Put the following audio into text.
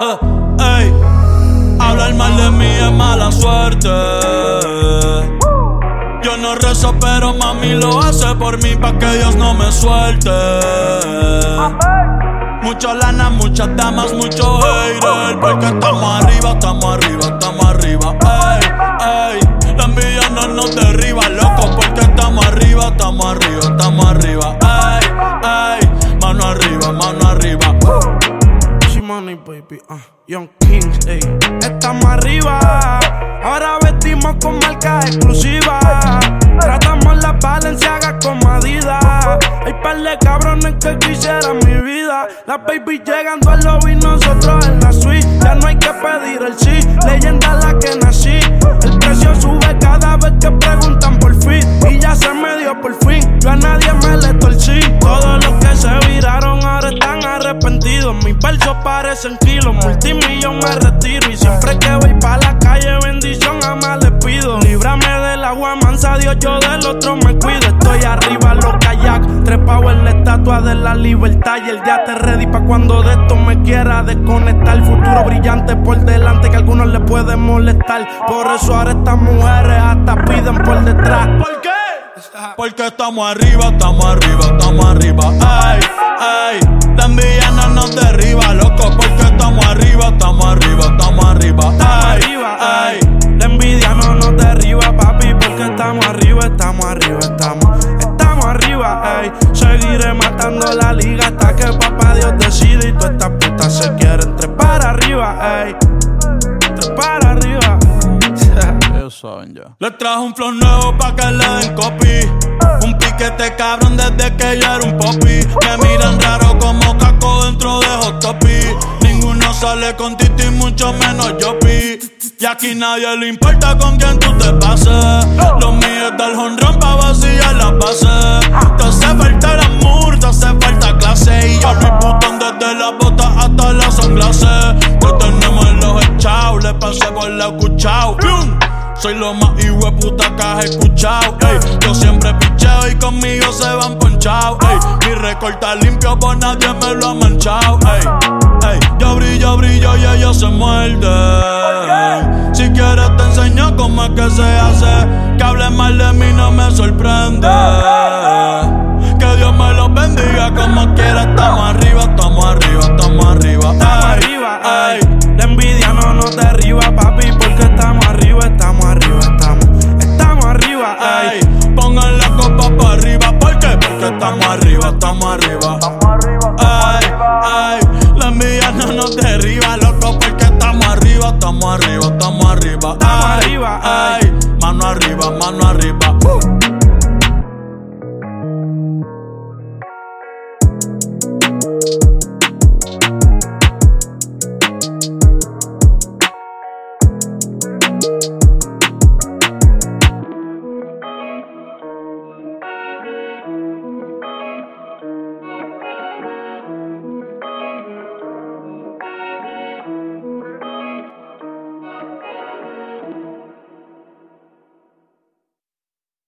Ey, hablar mal de mí es mala suerte. Yo no rezo, pero mami lo hace por mí pa' que Dios no me suelte. Mucha lana, muchas damas, mucho hater. Porque estamos arriba, estamos arriba, estamos arriba. Ey, baby, uh, Young Kings, ey. Estamos arriba, ahora vestimos con marcas exclusivas. Tratamos las Balenciagas con Adidas. Hay par de cabrones que quisieran mi vida. Las baby llegando al lobby, nosotros en la suite. Ya no hay que pedir el sí, leyenda la que nací. Yo del otro me cuido. Estoy arriba, los kayak. Trepado en la estatua de la libertad. Y el ya te ready pa' cuando de esto me quiera desconectar. Futuro brillante por delante que a algunos les puede molestar. Por eso ahora estas mujeres hasta piden por detrás. ¿Por qué? Porque estamos arriba, estamos arriba, estamos arriba. Ay, ay, la envidia no nos derriba, loco. Porque estamos estamos arriba, estamos, estamos arriba, ay. Seguiré matando la liga hasta que papá Dios decide y todas estas putas se quieren trepar arriba, ay. Trepar arriba. Ellos saben ya. Le trajo un flow nuevo pa' que le den copy. Un piquete cabrón desde que yo era un popi. Me miran raro como caco dentro de Hot Topi. Ninguno sale con Titi, mucho menos yo pi. Y aquí nadie le importa con quién tú te pases. Soy lo más hijo puta que has escuchado. Ey, yo siempre picheo y conmigo se van ponchados. Ey, mi recorta limpio, por nadie me lo ha manchado. Ey, ey, yo brillo, brillo y ellos se muerden. Si quieres te enseño cómo es que se hace. Que hable mal de mí no me sorprende. Que Dios me los bendiga Porque estamos arriba, estamos arriba. Ay, ay, la envidia no nos derriba, loco, porque estamos arriba, estamos arriba, estamos arriba. Estamos Ay, arriba, ay, mano arriba, mano arriba. Uh.